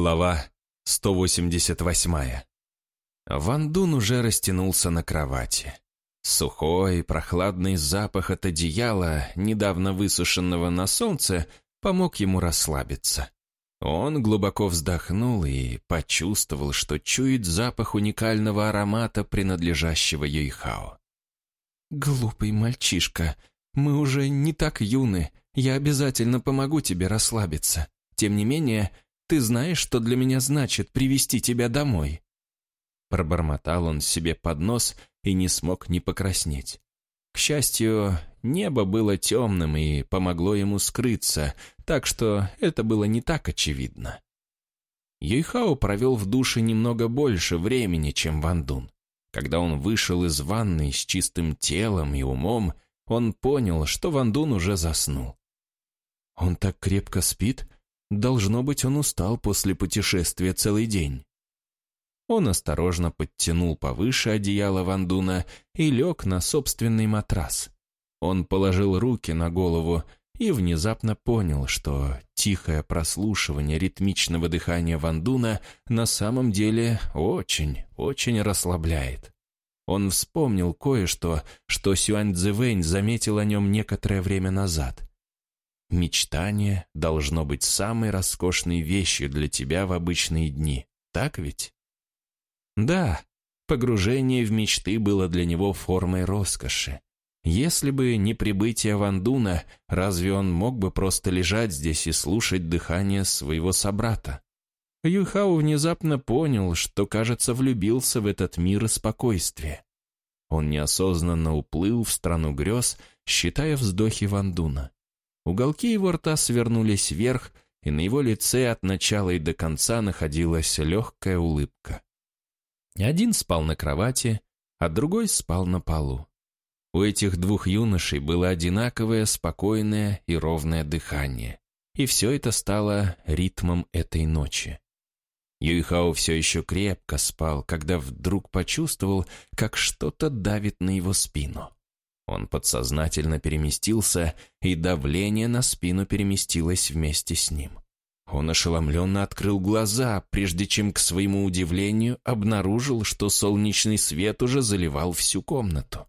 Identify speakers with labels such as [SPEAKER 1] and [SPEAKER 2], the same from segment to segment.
[SPEAKER 1] Глава 188. Ван Дун уже растянулся на кровати. Сухой, прохладный запах от одеяла, недавно высушенного на солнце, помог ему расслабиться. Он глубоко вздохнул и почувствовал, что чует запах уникального аромата, принадлежащего Юйхао. «Глупый мальчишка, мы уже не так юны, я обязательно помогу тебе расслабиться. Тем не менее, ты знаешь, что для меня значит привести тебя домой?» Пробормотал он себе под нос и не смог не покраснеть. К счастью, небо было темным и помогло ему скрыться, так что это было не так очевидно. Юйхао провел в душе немного больше времени, чем Ван Дун. Когда он вышел из ванны с чистым телом и умом, он понял, что Ван Дун уже заснул. «Он так крепко спит? Должно быть, он устал после путешествия целый день». Он осторожно подтянул повыше одеяло Вандуна и лег на собственный матрас. Он положил руки на голову и внезапно понял, что тихое прослушивание ритмичного дыхания Вандуна на самом деле очень, очень расслабляет. Он вспомнил кое-что, что Сюань Цзэвэнь заметил о нем некоторое время назад. «Мечтание должно быть самой роскошной вещью для тебя в обычные дни, так ведь?» Да, погружение в мечты было для него формой роскоши. Если бы не прибытие Вандуна, разве он мог бы просто лежать здесь и слушать дыхание своего собрата? Юхау внезапно понял, что, кажется, влюбился в этот мир и спокойствие. Он неосознанно уплыл в страну грез, считая вздохи Вандуна. Уголки его рта свернулись вверх, и на его лице от начала и до конца находилась легкая улыбка. Один спал на кровати, а другой спал на полу. У этих двух юношей было одинаковое спокойное и ровное дыхание. И все это стало ритмом этой ночи. Юйхао все еще крепко спал, когда вдруг почувствовал, как что-то давит на его спину. Он подсознательно переместился, и давление на спину переместилось вместе с ним. Он ошеломленно открыл глаза, прежде чем, к своему удивлению, обнаружил, что солнечный свет уже заливал всю комнату.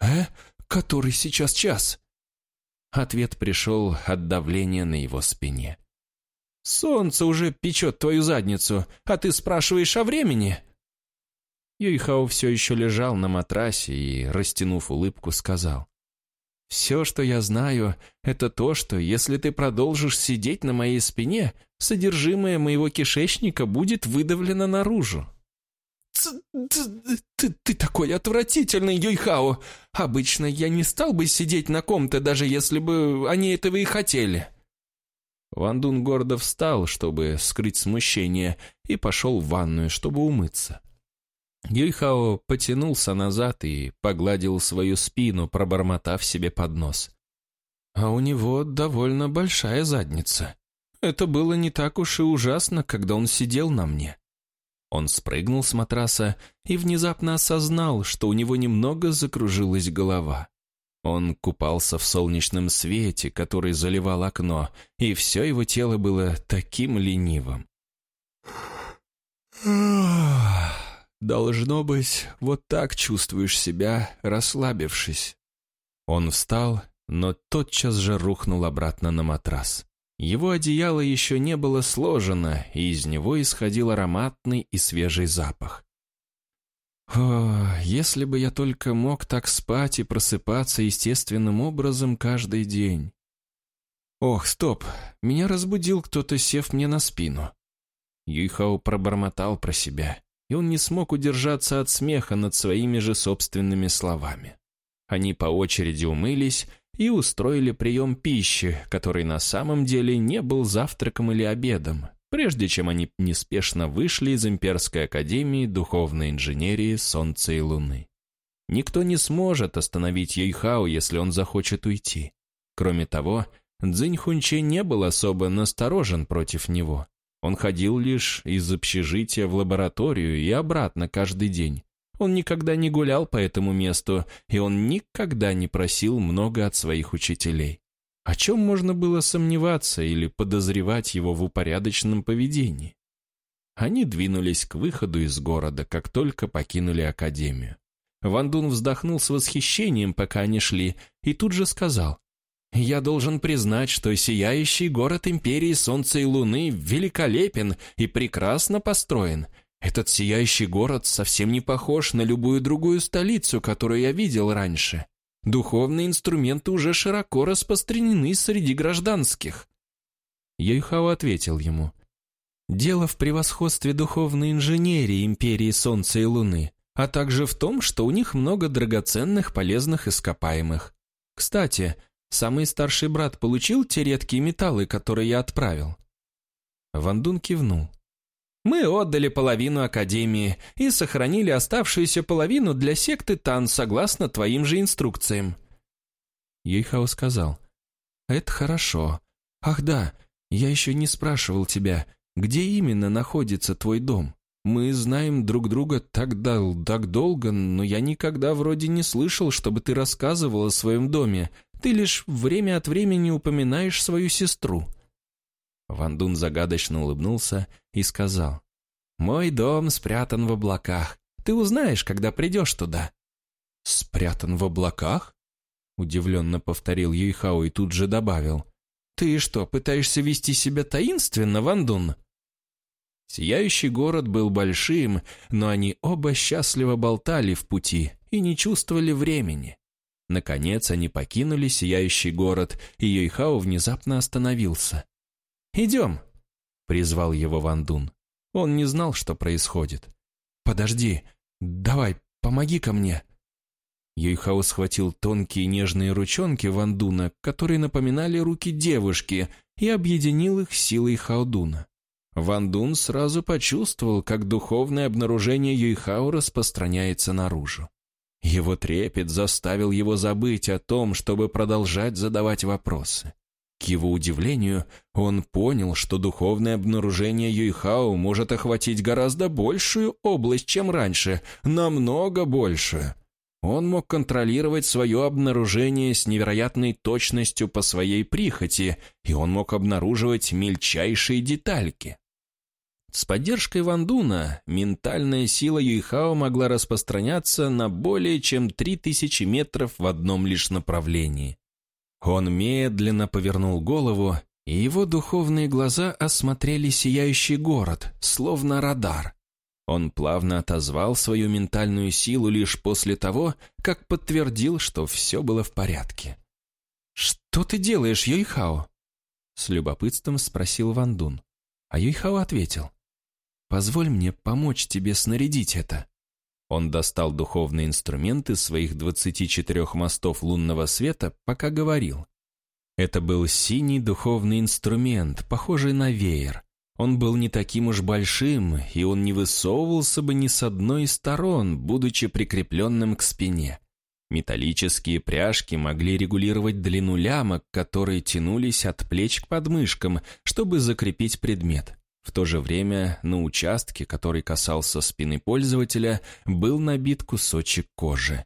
[SPEAKER 1] «Э? Который сейчас час?» Ответ пришел от давления на его спине. «Солнце уже печет твою задницу, а ты спрашиваешь о времени?» Юйхао все еще лежал на матрасе и, растянув улыбку, сказал. Все, что я знаю, это то, что если ты продолжишь сидеть на моей спине, содержимое моего кишечника будет выдавлено наружу. Ты, ты, такой отвратительный, Юйхао. Обычно я не стал бы сидеть на ком-то, даже если бы они этого и хотели. Ван Дун гордо встал, чтобы скрыть смущение, и пошел в ванную, чтобы умыться. Юйхао потянулся назад и погладил свою спину, пробормотав себе под нос. А у него довольно большая задница. Это было не так уж и ужасно, когда он сидел на мне. Он спрыгнул с матраса и внезапно осознал, что у него немного закружилась голова. Он купался в солнечном свете, который заливал окно, и все его тело было таким ленивым. Должно быть, вот так чувствуешь себя, расслабившись. Он встал, но тотчас же рухнул обратно на матрас. Его одеяло еще не было сложено, и из него исходил ароматный и свежий запах. О, если бы я только мог так спать и просыпаться естественным образом каждый день. Ох, стоп, меня разбудил кто-то, сев мне на спину. Юйхао пробормотал про себя и он не смог удержаться от смеха над своими же собственными словами. Они по очереди умылись и устроили прием пищи, который на самом деле не был завтраком или обедом, прежде чем они неспешно вышли из Имперской Академии Духовной Инженерии Солнца и Луны. Никто не сможет остановить Юйхао, если он захочет уйти. Кроме того, Цзинь Хунче не был особо насторожен против него. Он ходил лишь из общежития в лабораторию и обратно каждый день. Он никогда не гулял по этому месту, и он никогда не просил много от своих учителей. О чем можно было сомневаться или подозревать его в упорядоченном поведении? они двинулись к выходу из города, как только покинули Академию. Ван Дун вздохнул с восхищением, пока они шли, и тут же сказал, «Я должен признать, что сияющий город Империи Солнца и Луны великолепен и прекрасно построен. Этот сияющий город совсем не похож на любую другую столицу, которую я видел раньше. Духовные инструменты уже широко распространены среди гражданских». Юйхао ответил ему, «Дело в превосходстве духовной инженерии Империи Солнца и Луны а также в том, что у них много драгоценных полезных ископаемых. Кстати, самый старший брат получил те редкие металлы, которые я отправил?» Вандун кивнул. «Мы отдали половину Академии и сохранили оставшуюся половину для секты Тан согласно твоим же инструкциям». Ейхао сказал. «Это хорошо. Ах да, я еще не спрашивал тебя, где именно находится твой дом?» Мы знаем друг друга так, дол так долго, но я никогда вроде не слышал, чтобы ты рассказывал о своем доме. Ты лишь время от времени упоминаешь свою сестру». Ван Дун загадочно улыбнулся и сказал, «Мой дом спрятан в облаках. Ты узнаешь, когда придешь туда». «Спрятан в облаках?» Удивленно повторил Юйхао и тут же добавил, «Ты что, пытаешься вести себя таинственно, Ван Дун?» Сияющий город был большим, но они оба счастливо болтали в пути и не чувствовали времени. Наконец они покинули сияющий город, и Юйхао внезапно остановился. «Идем!» — призвал его Ван Дун. Он не знал, что происходит. «Подожди, давай, помоги ко мне!» Юйхао схватил тонкие нежные ручонки Ван Дуна, которые напоминали руки девушки, и объединил их силой Хаодуна. Ван Дун сразу почувствовал, как духовное обнаружение Юйхао распространяется наружу. Его трепет заставил его забыть о том, чтобы продолжать задавать вопросы. К его удивлению, он понял, что духовное обнаружение Юйхао может охватить гораздо большую область, чем раньше, намного большую. Он мог контролировать свое обнаружение с невероятной точностью по своей прихоти, и он мог обнаруживать мельчайшие детальки. С поддержкой Вандуна ментальная сила Юйхао могла распространяться на более чем 3000 метров в одном лишь направлении. Он медленно повернул голову, и его духовные глаза осмотрели сияющий город, словно радар. Он плавно отозвал свою ментальную силу лишь после того, как подтвердил, что все было в порядке. «Что ты делаешь, Юйхао?» С любопытством спросил Вандун. А Юйхао ответил. Позволь мне помочь тебе снарядить это». Он достал духовные инструменты своих 24 мостов лунного света, пока говорил. Это был синий духовный инструмент, похожий на веер. Он был не таким уж большим, и он не высовывался бы ни с одной из сторон, будучи прикрепленным к спине. Металлические пряжки могли регулировать длину лямок, которые тянулись от плеч к подмышкам, чтобы закрепить предмет. В то же время на участке, который касался спины пользователя, был набит кусочек кожи.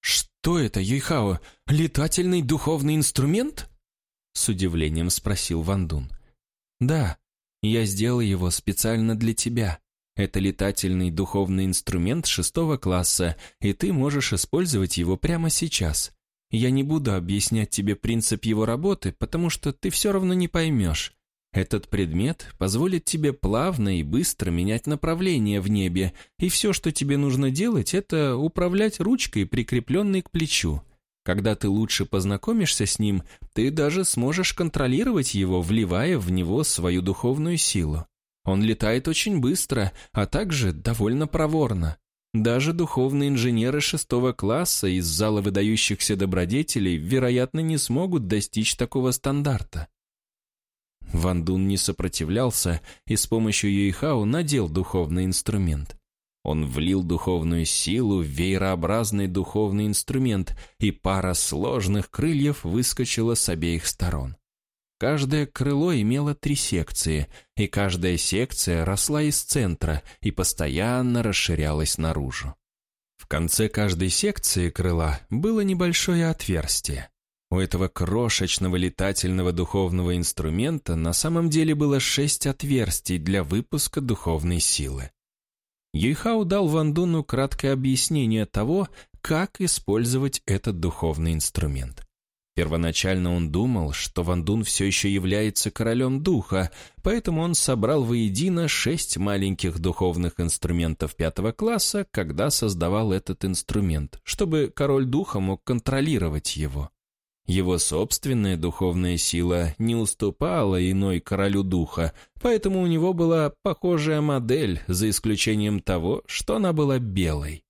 [SPEAKER 1] «Что это, Юйхао? Летательный духовный инструмент?» С удивлением спросил Вандун. «Да, я сделал его специально для тебя. Это летательный духовный инструмент шестого класса, и ты можешь использовать его прямо сейчас. Я не буду объяснять тебе принцип его работы, потому что ты все равно не поймешь. Этот предмет позволит тебе плавно и быстро менять направление в небе, и все, что тебе нужно делать, это управлять ручкой, прикрепленной к плечу. Когда ты лучше познакомишься с ним, ты даже сможешь контролировать его, вливая в него свою духовную силу. Он летает очень быстро, а также довольно проворно. Даже духовные инженеры шестого класса из зала выдающихся добродетелей, вероятно, не смогут достичь такого стандарта. Ван Дун не сопротивлялся и с помощью Юйхао надел духовный инструмент. Он влил духовную силу в веерообразный духовный инструмент, и пара сложных крыльев выскочила с обеих сторон. Каждое крыло имело три секции, и каждая секция росла из центра и постоянно расширялась наружу. В конце каждой секции крыла было небольшое отверстие. У этого крошечного летательного духовного инструмента на самом деле было шесть отверстий для выпуска духовной силы. Юйхао дал Вандуну краткое объяснение того, как использовать этот духовный инструмент. Первоначально он думал, что Вандун все еще является королем духа, поэтому он собрал воедино шесть маленьких духовных инструментов пятого класса, когда создавал этот инструмент, чтобы король духа мог контролировать его. Его собственная духовная сила не уступала иной королю духа, поэтому у него была похожая модель, за исключением того, что она была белой.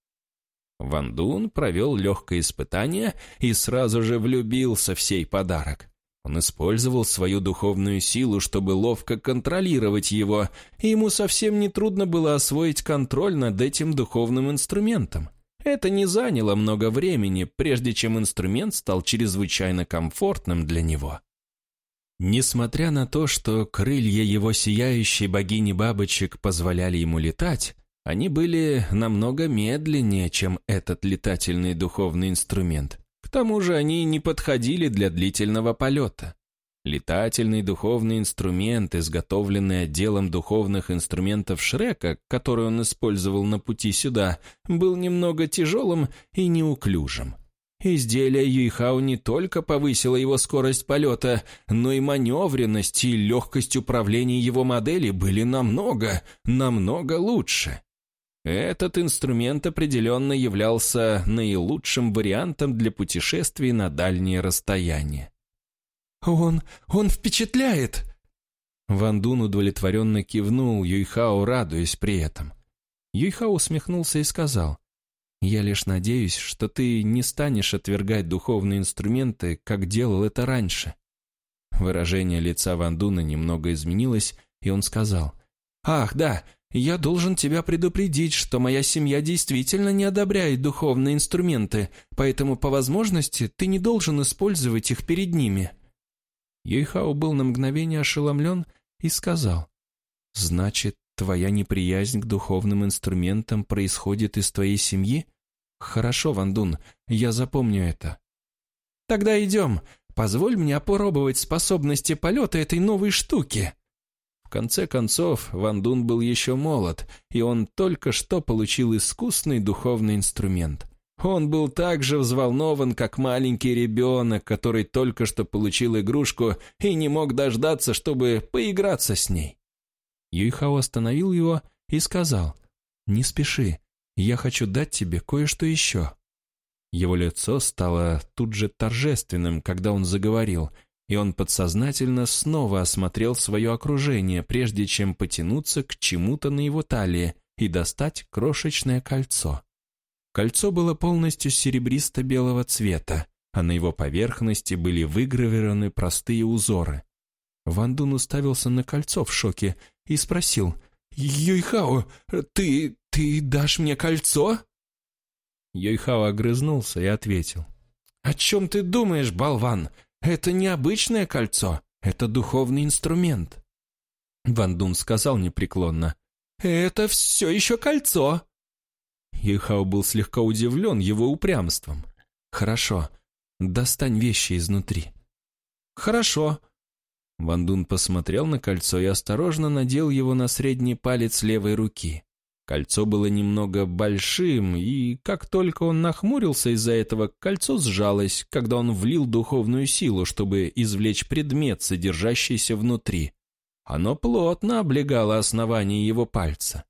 [SPEAKER 1] Ван Дун провел легкое испытание и сразу же влюбился в сей подарок. Он использовал свою духовную силу, чтобы ловко контролировать его, и ему совсем не трудно было освоить контроль над этим духовным инструментом. Это не заняло много времени, прежде чем инструмент стал чрезвычайно комфортным для него. Несмотря на то, что крылья его сияющей богини бабочек позволяли ему летать, они были намного медленнее, чем этот летательный духовный инструмент. К тому же они не подходили для длительного полета. Летательный духовный инструмент, изготовленный отделом духовных инструментов Шрека, который он использовал на пути сюда, был немного тяжелым и неуклюжим. Изделие Юйхао не только повысило его скорость полета, но и маневренность и легкость управления его модели были намного, намного лучше. Этот инструмент определенно являлся наилучшим вариантом для путешествий на дальние расстояния.
[SPEAKER 2] «Он... он впечатляет!»
[SPEAKER 1] Ван Дун удовлетворенно кивнул Юйхао, радуясь при этом. Юйхао усмехнулся и сказал, «Я лишь надеюсь, что ты не станешь отвергать духовные инструменты, как делал это раньше». Выражение лица Ван Дуна немного изменилось, и он сказал, «Ах, да, я должен тебя предупредить, что моя семья действительно не одобряет духовные инструменты, поэтому по возможности ты не должен использовать их перед ними». Юйхао был на мгновение ошеломлен и сказал, «Значит, твоя неприязнь к духовным инструментам происходит из твоей семьи? Хорошо, Вандун, я запомню это».
[SPEAKER 2] «Тогда идем. Позволь мне опробовать способности полета этой новой штуки».
[SPEAKER 1] В конце концов, Ван Дун был еще молод, и он только что получил искусный духовный инструмент. Он был так же взволнован, как маленький ребенок, который только что получил игрушку и не мог дождаться, чтобы поиграться с ней. Юйхао остановил его и сказал, «Не спеши, я хочу дать тебе кое-что еще». Его лицо стало тут же торжественным, когда он заговорил – и он подсознательно снова осмотрел свое окружение, прежде чем потянуться к чему-то на его талии и достать крошечное кольцо. Кольцо было полностью серебристо-белого цвета, а на его поверхности были выгравированы простые узоры. Ван Дун уставился на кольцо в шоке и спросил, «Юйхао, ты... ты дашь мне кольцо?» Юйхао огрызнулся и ответил, «О чем ты думаешь, болван? Это не обычное кольцо, это духовный инструмент. Ван Дун сказал непреклонно. «Это все еще кольцо!» Ихао был слегка удивлен его упрямством. «Хорошо, достань вещи изнутри». «Хорошо». Ван Дун посмотрел на кольцо и осторожно надел его на средний палец левой руки. Кольцо было немного большим, и как только он нахмурился из-за этого, кольцо сжалось, когда он влил духовную силу, чтобы извлечь предмет, содержащийся внутри. Оно плотно облегало основание его пальца.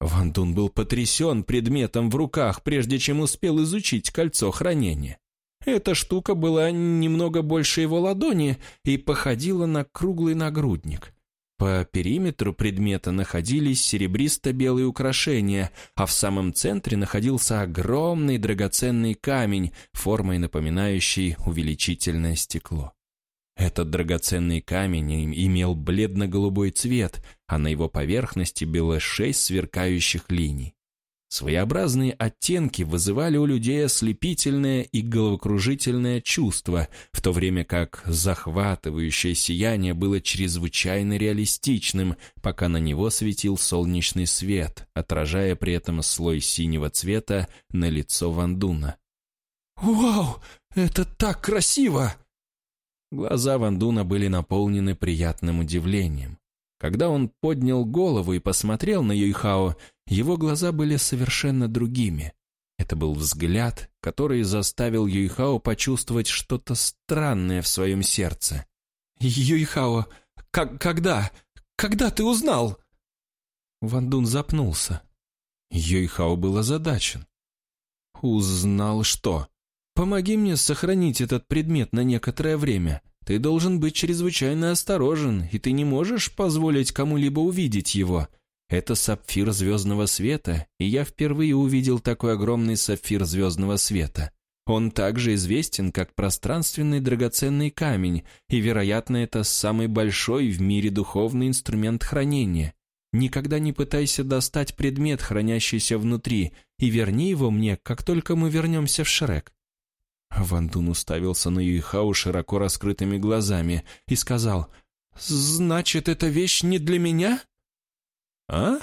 [SPEAKER 1] Ван Дун был потрясен предметом в руках, прежде чем успел изучить кольцо хранения. Эта штука была немного больше его ладони и походила на круглый нагрудник. По периметру предмета находились серебристо-белые украшения, а в самом центре находился огромный драгоценный камень, формой напоминающий увеличительное стекло. Этот драгоценный камень имел бледно-голубой цвет, а на его поверхности было шесть сверкающих линий. Своеобразные оттенки вызывали у людей ослепительное и головокружительное чувство, в то время как захватывающее сияние было чрезвычайно реалистичным, пока на него светил солнечный свет, отражая при этом слой синего цвета на лицо Вандуна.
[SPEAKER 2] «Вау! Это так красиво!»
[SPEAKER 1] Глаза Вандуна были наполнены приятным удивлением. Когда он поднял голову и посмотрел на Юйхао, его глаза были совершенно другими. Это был взгляд, который заставил Юйхао почувствовать что-то странное в своем сердце.
[SPEAKER 2] «Юйхао, как, когда? Когда ты узнал?» Вандун запнулся. Юйхао был озадачен. «Узнал что? Помоги мне сохранить этот предмет на некоторое время. Ты должен быть чрезвычайно осторожен, и ты не можешь позволить кому-либо увидеть его. Это сапфир звездного света, и я впервые увидел такой огромный сапфир звездного света. Он также известен как пространственный драгоценный камень, и, вероятно, это самый большой в мире духовный инструмент хранения. Никогда не пытайся достать предмет, хранящийся внутри, и верни его мне, как только мы вернемся в Шрек». Ван Дун уставился на Юйхау широко раскрытыми глазами и сказал, «Значит, эта вещь не для меня?» «А?»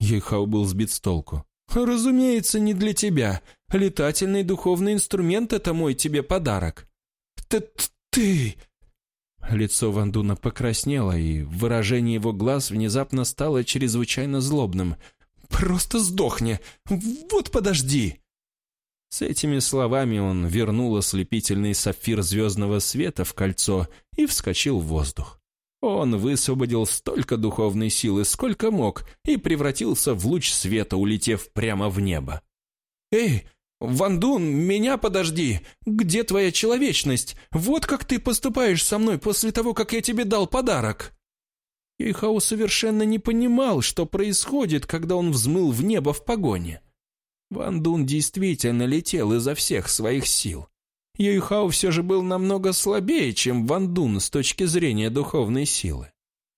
[SPEAKER 2] Юйхау был сбит с толку. «Разумеется, не для тебя. Летательный духовный инструмент — это мой тебе подарок». «Ты... ты...» Лицо Вандуна покраснело, и выражение его глаз внезапно стало чрезвычайно злобным. «Просто сдохни! Вот подожди!» С этими словами он вернул ослепительный сапфир звездного света в кольцо и вскочил в воздух. Он высвободил столько духовной силы, сколько мог, и превратился в луч света, улетев прямо в небо. «Эй, Вандун, меня подожди! Где твоя человечность? Вот как ты поступаешь со мной после того, как я тебе дал подарок!» Ихау совершенно не понимал, что происходит, когда он взмыл в небо в погоне. Вандун действительно летел изо всех своих сил. Юйхао все же был намного слабее, чем Ван Дун с точки зрения духовной силы.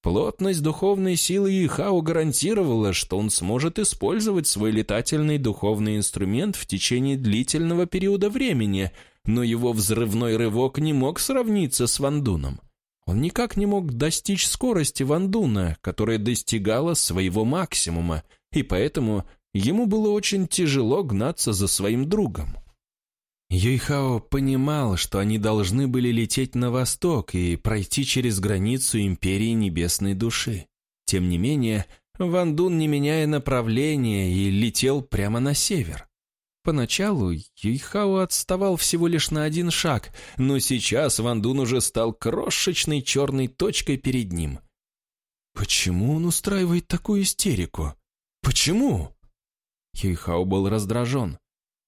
[SPEAKER 2] Плотность духовной силы Юйхао гарантировала, что он сможет использовать свой летательный духовный инструмент в течение длительного периода времени, но его взрывной рывок не мог сравниться с Вандуном. Он никак не мог достичь скорости Вандуна, которая достигала своего максимума, и поэтому ему было очень тяжело гнаться за своим другом. Юйхао понимал, что они должны были лететь на восток и пройти через границу Империи Небесной Души. Тем не менее, Ван Дун, не меняя направления, и летел прямо на север. Поначалу Юйхао отставал всего лишь на один шаг, но сейчас Ван Дун уже стал крошечной черной точкой перед ним. Почему он устраивает такую истерику? Почему? Юйхао был раздражен.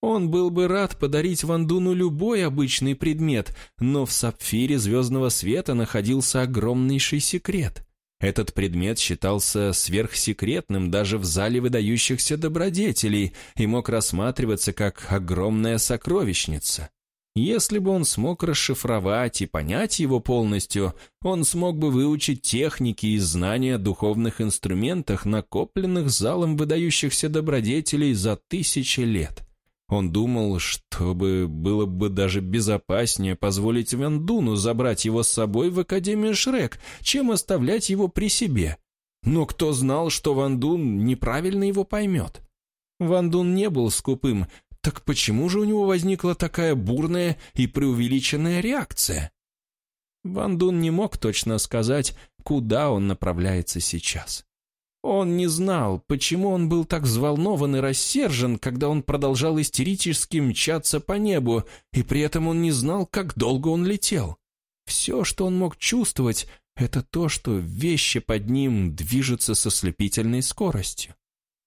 [SPEAKER 2] Он был бы рад подарить Вандуну любой обычный предмет, но в сапфире звездного света находился огромнейший секрет. Этот предмет считался сверхсекретным даже в зале выдающихся добродетелей и мог рассматриваться как огромная сокровищница. Если бы он смог расшифровать и понять его полностью, он смог бы выучить техники и знания о духовных инструментах, накопленных залом выдающихся добродетелей за тысячи лет. Он думал, чтобы было бы даже безопаснее позволить Вендуну забрать его с собой в Академию Шрек, чем оставлять его при себе. Но кто знал, что Вандун неправильно его поймет? Вандун не был скупым, так почему же у него возникла такая бурная и преувеличенная реакция? Вандун не мог точно сказать, куда он направляется сейчас. Он не знал, почему он был так взволнован и рассержен, когда он продолжал истерически мчаться по небу, и при этом он не знал, как долго он летел. Все, что он мог чувствовать, это то, что вещи под ним движутся со слепительной скоростью.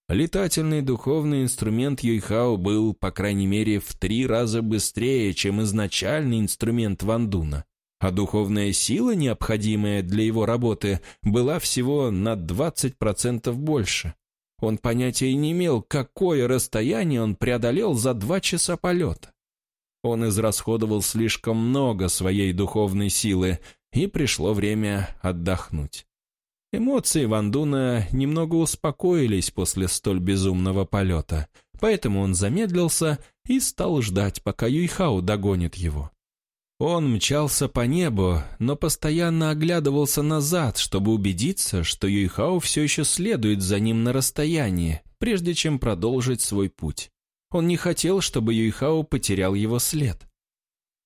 [SPEAKER 2] Летательный духовный инструмент Юйхао был, по крайней мере, в три раза быстрее, чем изначальный инструмент Вандуна а духовная сила, необходимая для его работы, была всего на 20% больше. Он понятия не имел, какое расстояние он преодолел за два часа полета. Он израсходовал слишком много своей духовной силы, и пришло время отдохнуть. Эмоции Вандуна немного успокоились после столь безумного полета, поэтому он замедлился и стал ждать, пока Юйхао догонит его. Он мчался по небу, но постоянно оглядывался назад, чтобы убедиться, что Юйхао все еще следует за ним на расстоянии, прежде чем продолжить свой путь. Он не хотел, чтобы Юйхао потерял его след.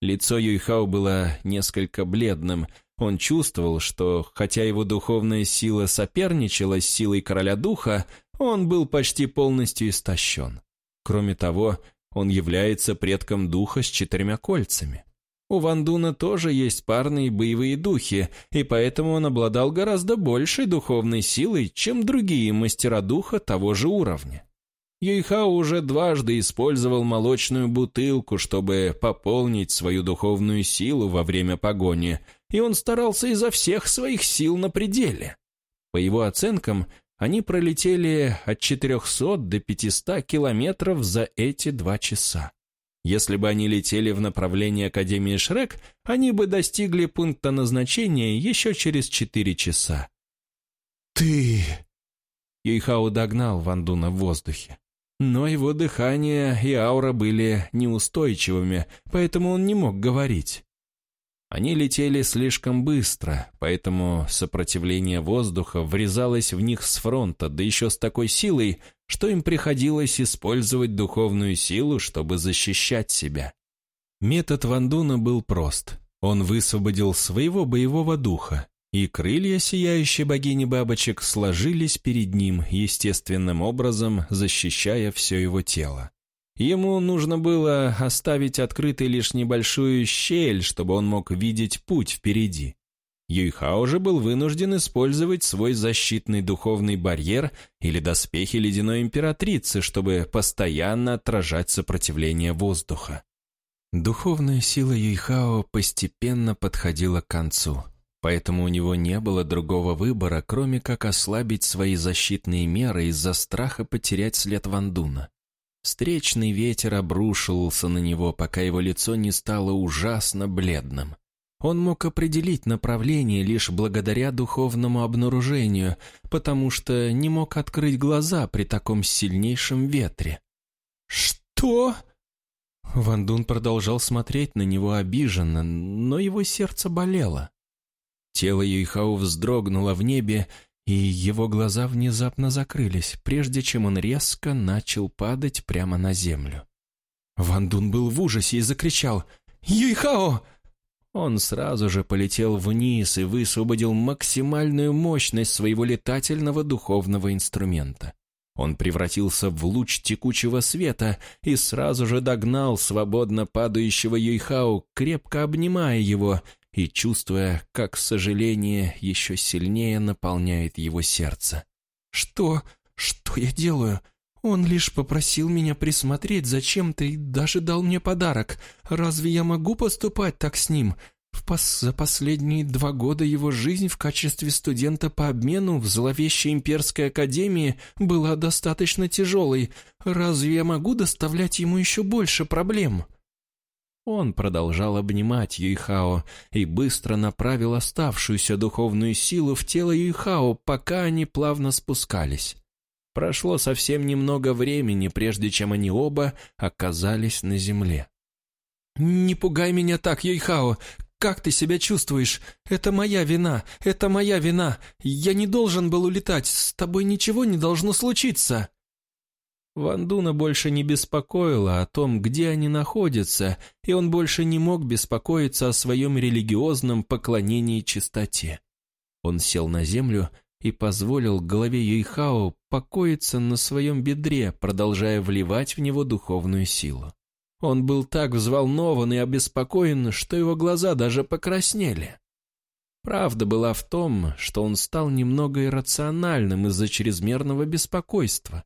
[SPEAKER 1] Лицо Юйхао было несколько бледным. Он чувствовал, что, хотя его духовная сила соперничала с силой короля духа, он был почти полностью истощен. Кроме того, он является предком духа с четырьмя кольцами. У Вандуна тоже есть парные боевые духи, и поэтому он обладал гораздо большей духовной силой, чем другие мастера духа того же уровня. Юйхао уже дважды использовал молочную бутылку, чтобы пополнить свою духовную силу во время погони, и он старался изо всех своих сил на пределе. По его оценкам, они пролетели от 400 до 500 километров за эти два часа. Если бы они летели в направлении Академии Шрек, они бы достигли пункта назначения еще через четыре часа.
[SPEAKER 2] «Ты...»
[SPEAKER 1] Юйхао догнал Вандуна в воздухе. Но его дыхание и аура были неустойчивыми, поэтому он не мог говорить. Они летели слишком быстро, поэтому сопротивление воздуха врезалось в них с фронта, да еще с такой силой, что им приходилось использовать духовную силу, чтобы защищать себя. Метод Вандуна был прост. Он высвободил своего боевого духа, и крылья сияющей богини бабочек сложились перед ним естественным образом, защищая все его тело. Ему нужно было оставить открытой лишь небольшую щель, чтобы он мог видеть путь впереди. Юйхао же был вынужден использовать свой защитный духовный барьер или доспехи ледяной императрицы, чтобы постоянно отражать сопротивление воздуха. Духовная сила Юйхао постепенно подходила к концу, поэтому у него не было другого выбора, кроме как ослабить свои защитные меры из-за страха потерять след Вандуна. Встречный ветер обрушивался на него, пока его лицо не стало ужасно бледным. Он мог определить направление лишь благодаря духовному обнаружению, потому что не мог открыть глаза при таком сильнейшем ветре.
[SPEAKER 2] «Что?»
[SPEAKER 1] Ван Дун продолжал смотреть на него обиженно, но его сердце болело. Тело Юйхау вздрогнуло в небе, и его глаза внезапно закрылись, прежде чем он резко начал падать прямо на землю.
[SPEAKER 2] Ван Дун был в ужасе и закричал «Юйхао!».
[SPEAKER 1] Он сразу же полетел вниз и высвободил максимальную мощность своего летательного духовного инструмента. Он превратился в луч текучего света и сразу же догнал свободно падающего Юйхао, крепко обнимая его и чувствуя, как сожаление еще сильнее наполняет его сердце.
[SPEAKER 2] «Что? Что я делаю? Он лишь попросил меня присмотреть за чем-то и даже дал мне подарок. Разве я могу поступать так с ним? В пос за последние два года его жизнь в качестве студента по обмену в зловещей имперской академии была достаточно тяжелой. Разве я могу доставлять ему еще больше проблем?»
[SPEAKER 1] Он продолжал обнимать Юйхао и быстро направил оставшуюся духовную силу в тело Юйхао, пока они плавно спускались. Прошло совсем немного времени, прежде чем они оба оказались на земле.
[SPEAKER 2] «Не пугай меня так, Юйхао! Как ты себя чувствуешь? Это моя вина, это моя вина! Я не должен был улетать, с тобой ничего не должно случиться!»
[SPEAKER 1] Вандуна больше не беспокоила о том, где они находятся, и он больше не мог беспокоиться о своем религиозном поклонении чистоте. Он сел на землю и позволил голове Юйхао покоиться на своем бедре, продолжая вливать в него духовную силу. Он был так взволнован и обеспокоен, что его глаза даже покраснели. Правда была в том, что он стал немного иррациональным из-за чрезмерного беспокойства.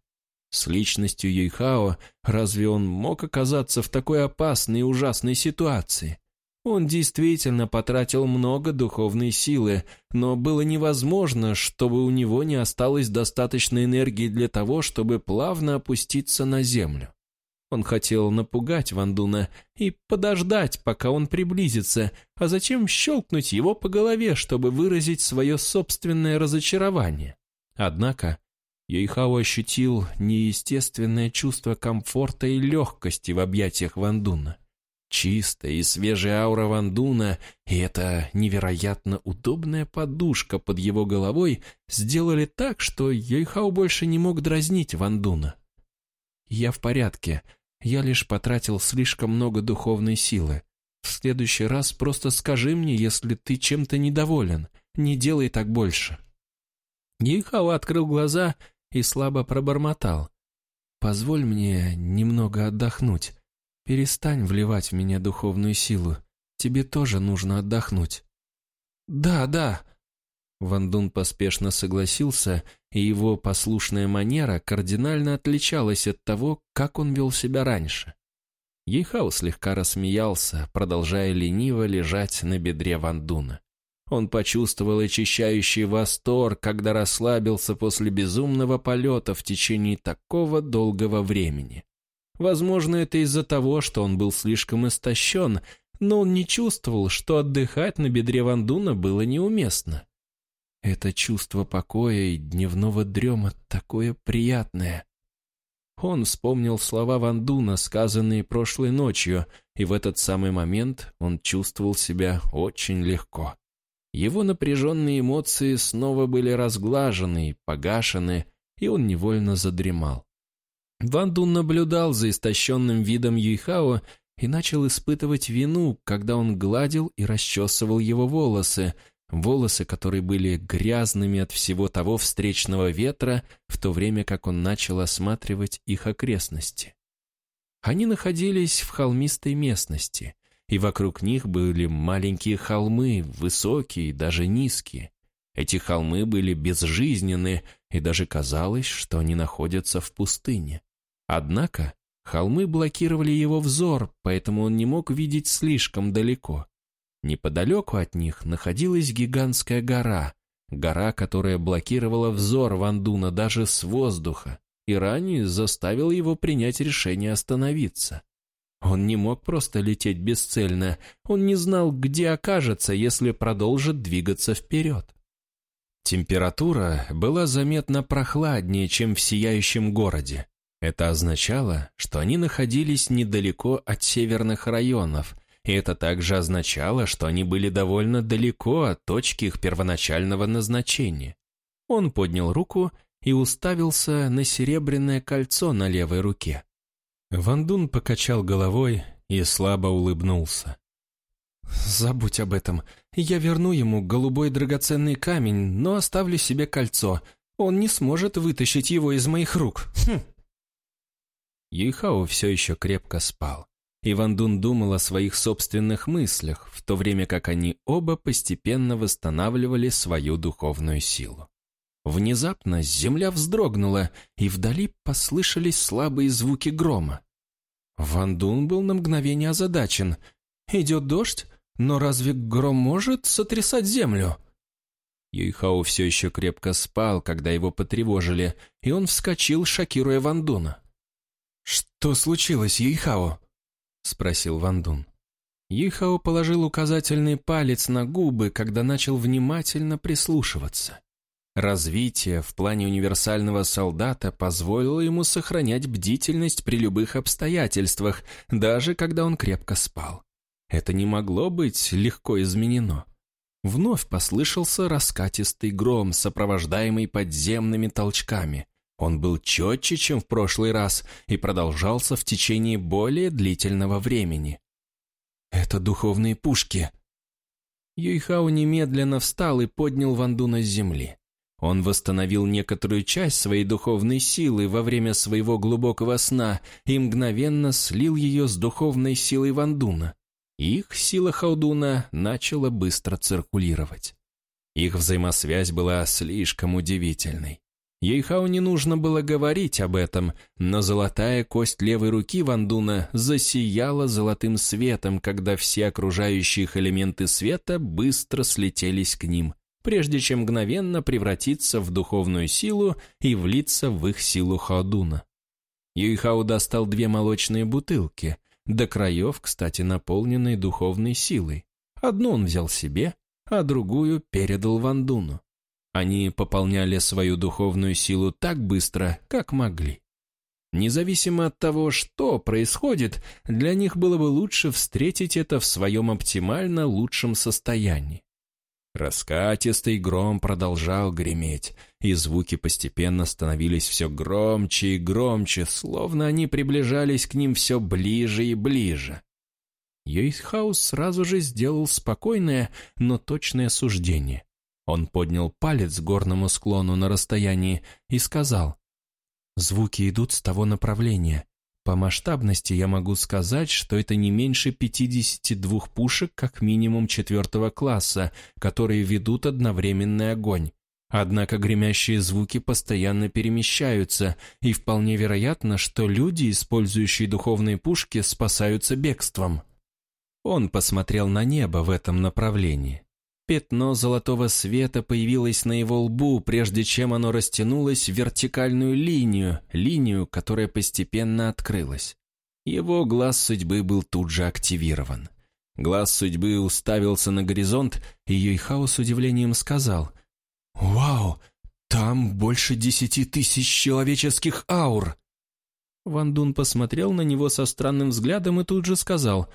[SPEAKER 1] С личностью Юйхао разве он мог оказаться в такой опасной и ужасной ситуации? Он действительно потратил много духовной силы, но было невозможно, чтобы у него не осталось достаточной энергии для того, чтобы плавно опуститься на землю. Он хотел напугать Вандуна и подождать, пока он приблизится, а затем щелкнуть его по голове, чтобы выразить свое собственное разочарование. Однако Юйхао ощутил неестественное чувство комфорта и легкости в объятиях Вандуна. Чистая и свежая аура Вандуна и эта невероятно удобная подушка под его головой сделали так, что Юйхао больше не мог дразнить Вандуна. «Я в порядке. Я лишь потратил слишком много духовной силы.
[SPEAKER 2] В следующий раз просто скажи мне, если ты чем-то недоволен. Не делай так больше». Ейхао открыл глаза и слабо пробормотал. «Позволь мне немного отдохнуть. Перестань вливать в меня духовную силу. Тебе тоже нужно отдохнуть». «Да, да». Ван Дун поспешно согласился, и его послушная манера кардинально отличалась от того, как он вел себя раньше. Ейхау слегка рассмеялся, продолжая лениво лежать на бедре Ван Дуна. Он почувствовал очищающий восторг, когда расслабился после безумного полета в течение такого долгого времени. Возможно, это из-за того, что он был слишком истощен, но он не чувствовал, что отдыхать на бедре Вандуна было неуместно. Это чувство покоя и дневного дрема такое приятное. Он вспомнил слова Вандуна, сказанные прошлой ночью, и в этот самый момент он чувствовал себя очень легко. Его напряженные эмоции снова были разглажены, погашены, и он невольно задремал. Ван Дун наблюдал за истощенным видом Юйхао и начал испытывать вину, когда он гладил и расчесывал его волосы, волосы, которые были грязными от всего того встречного ветра, в то время как он начал осматривать их окрестности. Они находились в холмистой местности, и вокруг них были маленькие холмы, высокие даже низкие. Эти холмы были безжизненны, и даже казалось, что они находятся в пустыне. Однако холмы блокировали его взор, поэтому он не мог видеть слишком далеко. Неподалеку от них находилась гигантская гора, гора, которая блокировала взор Вандуна даже с воздуха, и ранее заставил его принять решение остановиться. Он не мог просто лететь бесцельно, он не знал, где окажется, если продолжит двигаться вперед. Температура была заметно прохладнее, чем в сияющем городе. Это означало, что они находились недалеко от северных районов, и это также означало, что они были довольно далеко от точки их первоначального назначения. Он поднял руку и уставился на серебряное кольцо на левой руке. Вандун покачал головой и слабо улыбнулся. «Забудь об этом. Я верну ему голубой драгоценный камень, но оставлю себе кольцо. Он не сможет вытащить его из моих рук. Хм!» Юйхао все еще крепко спал. И Вандун думал о своих собственных мыслях, в то время как они оба постепенно восстанавливали свою духовную силу. Внезапно земля вздрогнула, и вдали послышались слабые звуки грома. Ван Дун был на мгновение озадачен. «Идет дождь? Но разве гром может сотрясать землю?» Юйхао все еще крепко спал, когда его потревожили, и он вскочил, шокируя Ван Дуна. «Что случилось, Юйхао?» — спросил Ван Дун. Юйхао положил указательный палец на губы, когда начал внимательно прислушиваться. Развитие в плане универсального солдата позволило ему сохранять бдительность при любых обстоятельствах, даже когда он крепко спал. Это не могло быть легко изменено. Вновь послышался раскатистый гром, сопровождаемый подземными толчками. Он был четче, чем в прошлый раз, и продолжался в течение более длительного времени. «Это духовные пушки!» Юйхао немедленно встал и поднял Вандуна с земли. Он восстановил некоторую часть своей духовной силы во время своего глубокого сна и мгновенно слил ее с духовной силой Вандуна. Их сила Хаудуна начала быстро циркулировать. Их взаимосвязь была слишком удивительной. Ейхау не нужно было говорить об этом, но золотая кость левой руки Вандуна засияла золотым светом, когда все окружающие их элементы света быстро слетелись к ним – прежде чем мгновенно превратиться в духовную силу и влиться в их силу Хаодуна. Юйхао достал две молочные бутылки, до краев, кстати, наполненные духовной силой. Одну он взял себе, а другую передал Вандуну. Они пополняли свою духовную силу так быстро, как могли. Независимо от того, что происходит, для них было бы лучше встретить это в своем оптимально лучшем состоянии. Раскатистый гром продолжал греметь, и звуки постепенно становились все громче и громче, словно они приближались к ним все ближе и ближе.
[SPEAKER 1] Йейхаус сразу же сделал спокойное, но точное суждение. Он поднял палец к горному склону на расстоянии и сказал, «Звуки идут с того направления. По масштабности я могу сказать, что это не меньше 52 пушек как минимум четвертого класса, которые ведут одновременный огонь. Однако гремящие звуки постоянно перемещаются, и вполне вероятно, что люди, использующие духовные пушки, спасаются бегством. Он посмотрел на небо в этом направлении. Пятно золотого света появилось на его лбу, прежде чем оно растянулось в вертикальную линию, линию, которая постепенно открылась. Его глаз судьбы был тут же активирован. Глаз судьбы уставился на горизонт, и Юйхао с удивлением сказал — «Вау! Там больше десяти тысяч человеческих аур!» Ван Дун посмотрел на него со странным взглядом и тут же сказал,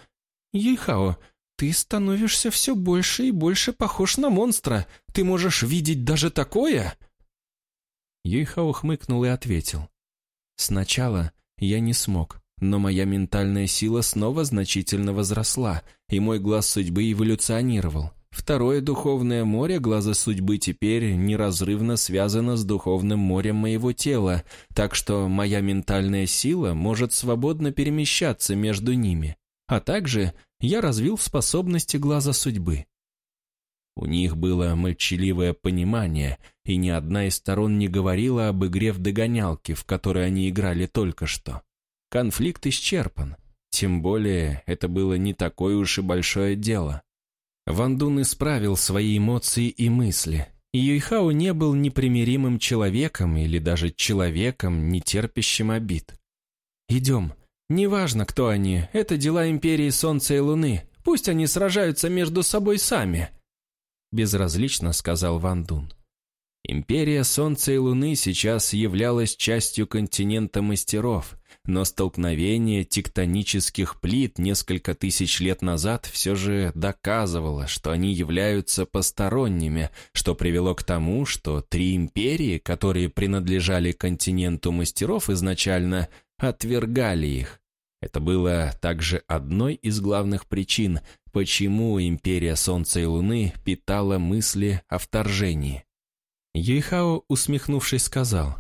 [SPEAKER 1] «Ейхао, ты становишься все больше и больше похож на монстра. Ты можешь видеть даже такое?» Ейхао хмыкнул и ответил, «Сначала я не смог, но моя ментальная сила снова значительно возросла, и мой глаз судьбы эволюционировал. Второе духовное море глаза судьбы теперь неразрывно связано с духовным морем моего тела, так что моя ментальная сила может свободно перемещаться между ними. А также я развил способности глаза судьбы. У них было молчаливое понимание, и ни одна из сторон не говорила об игре в догонялки, в которой они играли только что. Конфликт исчерпан. Тем более, это было не такое уж и большое дело. Ван Дун исправил свои эмоции и мысли. И Юйхао не был непримиримым человеком или даже человеком, не терпящим обид. «Идем. Неважно, кто они, это дела Империи Солнца и Луны. Пусть они сражаются между собой сами», — безразлично сказал Ван Дун. Империя Солнца и Луны сейчас являлась частью континента мастеров, но столкновение тектонических плит несколько тысяч лет назад все же доказывало, что они являются посторонними, что привело к тому, что три империи, которые принадлежали континенту мастеров изначально, отвергали их. Это было также одной из главных причин, почему Империя Солнца и Луны питала мысли о вторжении. Юйхао, усмехнувшись, сказал,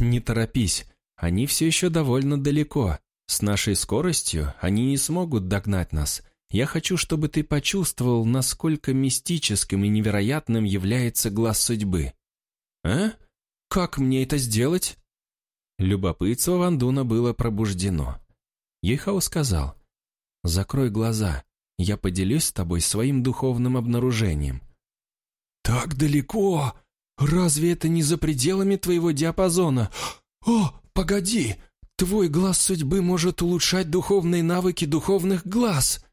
[SPEAKER 1] «Не торопись, они все еще довольно далеко. С нашей скоростью они не смогут догнать нас. Я хочу, чтобы ты почувствовал, насколько мистическим и невероятным является глаз судьбы. А? Как мне это сделать? Любопытство Вандуна было пробуждено. Ейхау сказал, «Закрой глаза, я поделюсь с тобой своим духовным обнаружением». «Так далеко! Разве это не за пределами твоего диапазона? О, «Погоди! Твой глаз судьбы может улучшать духовные навыки духовных глаз!»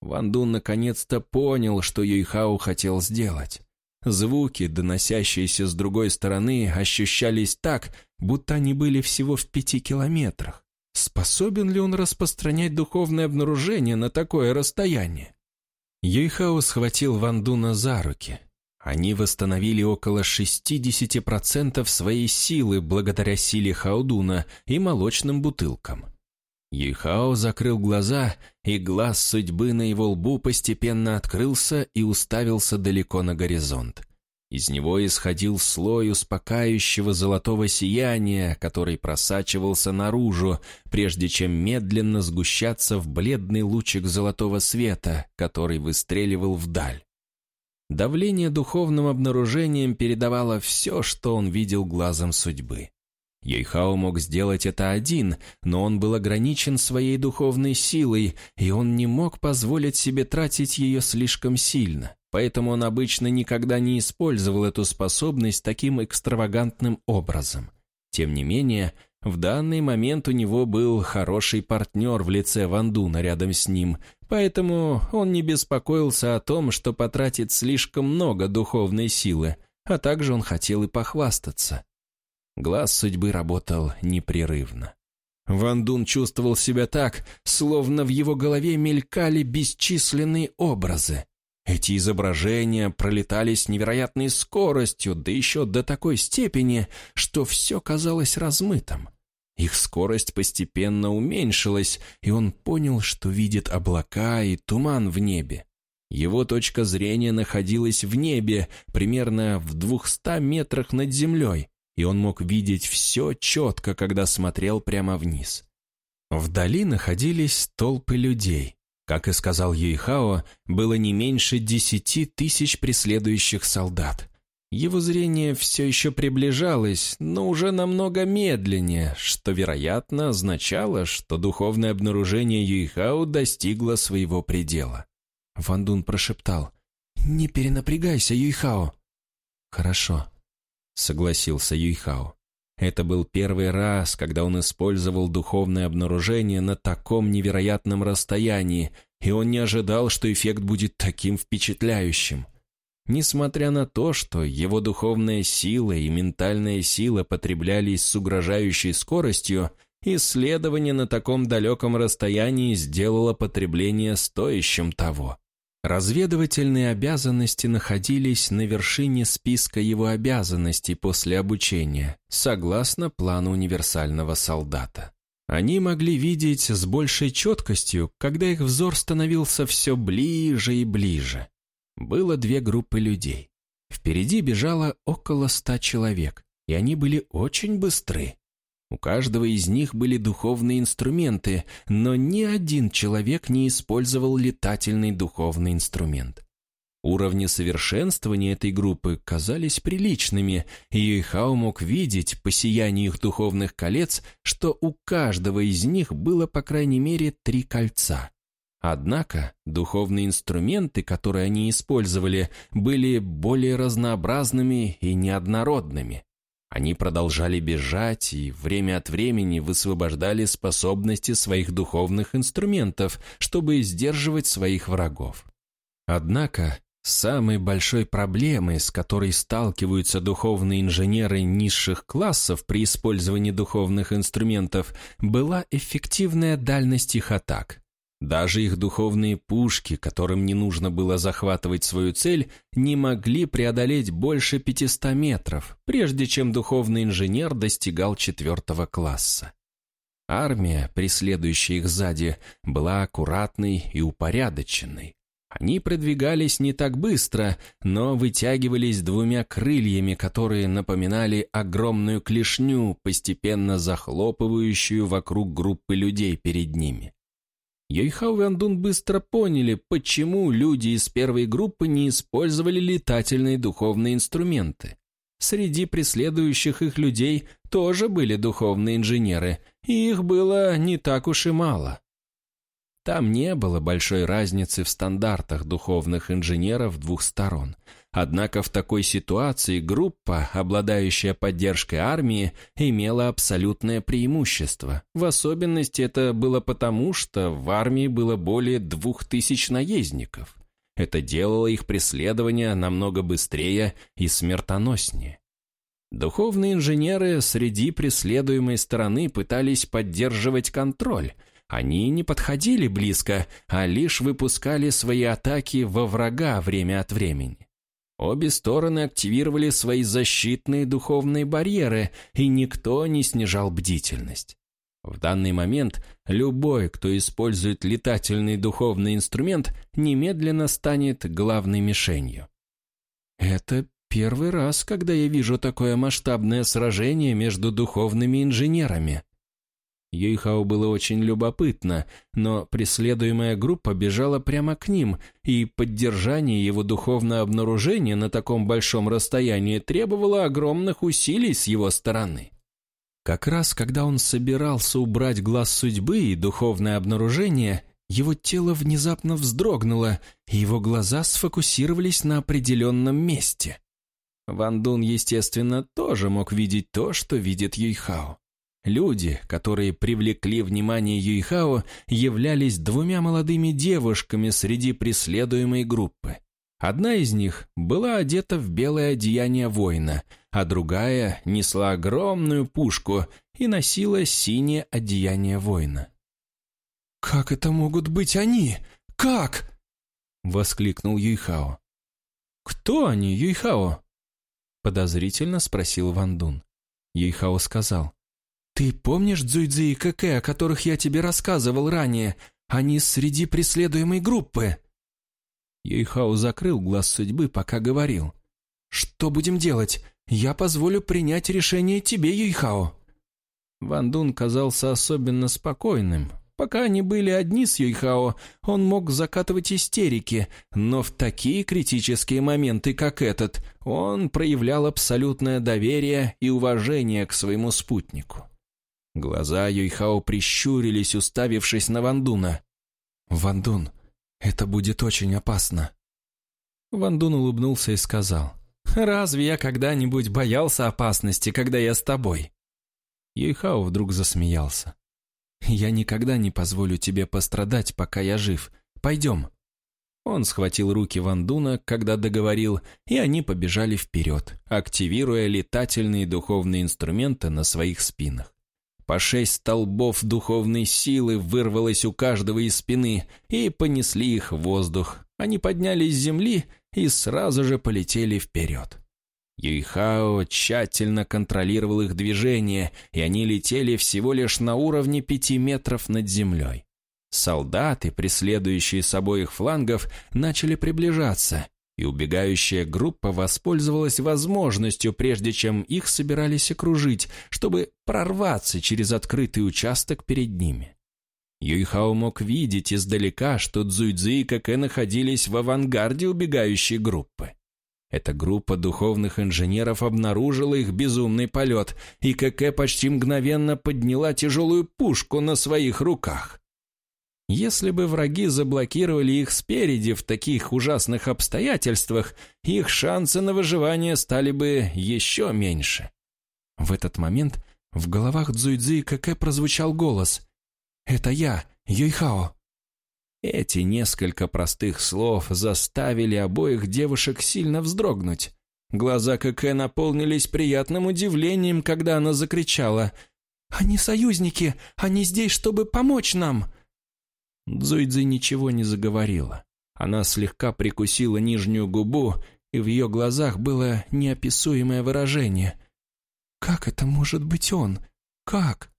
[SPEAKER 1] Ван Дун наконец-то понял, что Юйхао хотел сделать. Звуки, доносящиеся с другой стороны, ощущались так, будто они были всего в пяти километрах. Способен ли он распространять духовное обнаружение на такое расстояние? Юйхао схватил Ван Дуна за руки. Они восстановили около 60% своей силы благодаря силе Хаудуна и молочным бутылкам. Юйхао закрыл глаза, и глаз судьбы на его лбу постепенно открылся и уставился далеко на горизонт. Из него исходил слой успокаивающего золотого сияния, который просачивался наружу, прежде чем медленно сгущаться в бледный лучик золотого света, который выстреливал вдаль. Давление духовным обнаружением передавало все, что он видел глазом судьбы. Йойхао мог сделать это один, но он был ограничен своей духовной силой, и он не мог позволить себе тратить ее слишком сильно, поэтому он обычно никогда не использовал эту способность таким экстравагантным образом. Тем не менее, в данный момент у него был хороший партнер в лице Вандуна рядом с ним, поэтому он не беспокоился о том, что потратит слишком много духовной силы, а также он хотел и похвастаться. Глаз судьбы работал непрерывно. Вандун чувствовал себя так, словно в его голове мелькали бесчисленные образы. Эти изображения пролетали с невероятной скоростью, да еще до такой степени, что все казалось размытым. Их скорость постепенно уменьшилась, и он понял, что видит облака и туман в небе. Его точка зрения находилась в небе, примерно в двухста метрах над землей, и он мог видеть все четко, когда смотрел прямо вниз. Вдали находились толпы людей. Как и сказал Юйхао, было не меньше десяти тысяч преследующих солдат. Его зрение все еще приближалось, но уже намного медленнее, что, вероятно, означало, что духовное обнаружение Юйхао достигло своего предела. Ван Дун прошептал. «Не перенапрягайся, Юйхао». «Хорошо», — согласился Юйхао. Это был первый раз, когда он использовал духовное обнаружение на таком невероятном расстоянии, и он не ожидал, что эффект будет таким впечатляющим. Несмотря на то, что его духовная сила и ментальная сила потреблялись с угрожающей скоростью, исследование на таком далеком расстоянии сделало потребление стоящим того. Разведывательные обязанности находились на вершине списка его обязанностей после обучения, согласно плану универсального солдата. Они могли видеть с большей четкостью, когда их взор становился все ближе и ближе. Было две группы людей. Впереди бежало около ста человек, и они были очень быстры. У каждого из них были духовные инструменты, но ни один человек не использовал летательный духовный инструмент. Уровни совершенствования этой группы казались приличными, и Юйхао мог видеть по сиянию их духовных колец, что у каждого из них было по крайней мере три кольца. Однако духовные инструменты, которые они использовали, были более разнообразными и неоднородными. Они продолжали бежать и время от времени высвобождали способности своих духовных инструментов, чтобы сдерживать своих врагов. Однако, самой большой проблемой, с которой сталкиваются духовные инженеры низших классов при использовании духовных инструментов, была эффективная дальность их атак – даже их духовные пушки, которым не нужно было захватывать свою цель, не могли преодолеть больше 500 метров, прежде чем духовный инженер достигал четвертого класса. Армия, преследующая их сзади, была аккуратной и упорядоченной. Они продвигались не так быстро, но вытягивались двумя крыльями, которые напоминали огромную клешню, постепенно захлопывающую вокруг группы людей перед ними. Йойхау и Андун быстро поняли, почему люди из первой группы не использовали летательные духовные инструменты. Среди преследующих их людей тоже были духовные инженеры, и их было не так уж и мало. Там не было большой разницы в стандартах духовных инженеров двух сторон. Однако в такой ситуации группа, обладающая поддержкой армии, имела абсолютное преимущество. В особенности это было потому, что в армии было более двух тысяч наездников. Это делало их преследование намного быстрее и смертоноснее. Духовные инженеры среди преследуемой стороны пытались поддерживать контроль – они не подходили близко, а лишь выпускали свои атаки во врага время от времени. Обе стороны активировали свои защитные духовные барьеры, и никто не снижал бдительность. В данный момент любой, кто использует летательный духовный инструмент, немедленно станет главной мишенью. Это первый раз, когда я вижу такое масштабное сражение между духовными инженерами, Юйхао было очень любопытно, но преследуемая группа бежала прямо к ним, и поддержание его духовного обнаружения на таком большом расстоянии требовало огромных усилий с его стороны. Как раз когда он собирался убрать глаз судьбы и духовное обнаружение, его тело внезапно вздрогнуло, и его глаза сфокусировались на определенном месте. Ван Дун, естественно, тоже мог видеть то, что видит Юйхао. Люди, которые привлекли внимание Юйхао, являлись двумя молодыми девушками среди преследуемой группы. Одна из них была одета в белое одеяние воина, а другая несла огромную пушку и носила синее одеяние воина. «Как это могут быть они? Как?» — воскликнул Юйхао. «Кто они, Юйхао?» — подозрительно спросил Ван Дун. Юйхао сказал.
[SPEAKER 2] «Ты помнишь Дзуйдзи и Кэкэ, о которых я тебе рассказывал ранее? Они среди преследуемой группы». Юйхао закрыл глаз судьбы, пока говорил. «Что будем делать? Я позволю принять решение тебе, Юйхао». Ван Дун казался особенно спокойным. Пока они были одни с Юйхао, он мог закатывать истерики, но в такие критические моменты, как этот, он проявлял абсолютное доверие и уважение к своему спутнику. Глаза Юйхао прищурились, уставившись на Вандуна. «Вандун, это будет очень опасно». Вандун улыбнулся и сказал, «Разве я когда-нибудь боялся опасности, когда я с тобой?» Юйхао вдруг засмеялся. «Я никогда не позволю тебе пострадать, пока я жив. Пойдем». Он схватил руки Вандуна, когда договорил, и они побежали вперед, активируя летательные духовные инструменты на своих спинах. По шесть столбов духовной силы вырвалось у каждого из спины и понесли их в воздух. Они поднялись с земли и сразу же полетели вперед. Юйхао тщательно контролировал их движение, и они летели всего лишь на уровне пяти метров над землей. Солдаты, преследующие с обоих флангов, начали приближаться, и убегающая группа воспользовалась возможностью, прежде чем их собирались окружить, чтобы прорваться через открытый участок перед ними. Юйхао мог видеть издалека, что Цзуйцзи и Кэкэ находились в авангарде убегающей группы. Эта группа духовных инженеров обнаружила их безумный полет, и Кэкэ почти мгновенно подняла тяжелую пушку на своих руках. Если бы враги заблокировали их спереди в таких ужасных обстоятельствах, их шансы на выживание стали бы еще меньше. В этот момент в головах Цзуйцзы и Кэкэ прозвучал голос. «Это я, Юйхао». Эти несколько простых слов заставили обоих девушек сильно вздрогнуть. Глаза Кэкэ наполнились приятным удивлением, когда она закричала. «Они союзники! Они здесь, чтобы помочь нам!» Дзуйдзи ничего не заговорила. Она слегка прикусила нижнюю губу, и в ее глазах было неописуемое выражение. «Как это может быть он? Как?»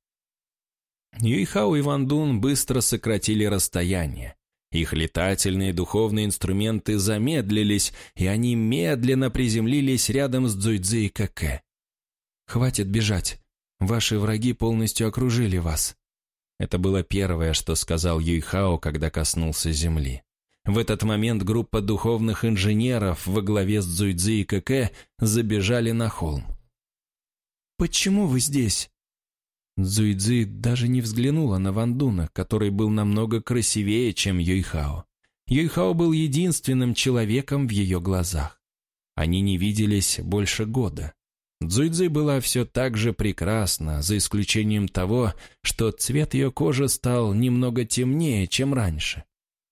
[SPEAKER 2] Юйхао и Ван Дун быстро сократили расстояние. Их летательные духовные инструменты замедлились, и они медленно приземлились рядом с Цзуйцзи и Кэкэ. «Хватит бежать. Ваши враги полностью окружили вас. Это было первое, что сказал Юйхао, когда коснулся земли. В этот момент группа духовных инженеров во главе с Цзуйцзи и Кэкэ забежали на холм. «Почему вы здесь?» Цзуйцзи даже не взглянула на Вандуна, который был намного красивее, чем Юйхао. Юйхао был единственным человеком в ее глазах. Они не виделись больше года. Цзуйцзы была все так же прекрасна, за исключением того, что цвет ее кожи стал немного темнее, чем раньше.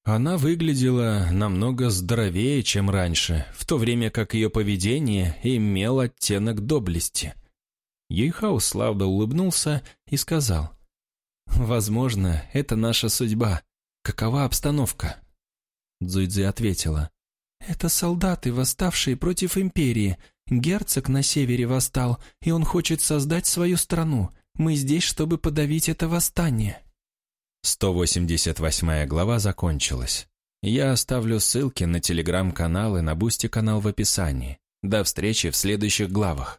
[SPEAKER 2] Она выглядела намного здоровее, чем раньше, в то время как ее поведение имело оттенок доблести. Ейхау слабо улыбнулся и сказал, «Возможно, это наша судьба. Какова обстановка?» Цзуйцзи ответила, «Это солдаты, восставшие против империи. Герцог на севере восстал, и он хочет создать свою страну. Мы здесь, чтобы подавить это восстание». 188 глава закончилась. Я оставлю ссылки на телеграм-канал и на Boosty-канал в описании. До встречи в следующих главах.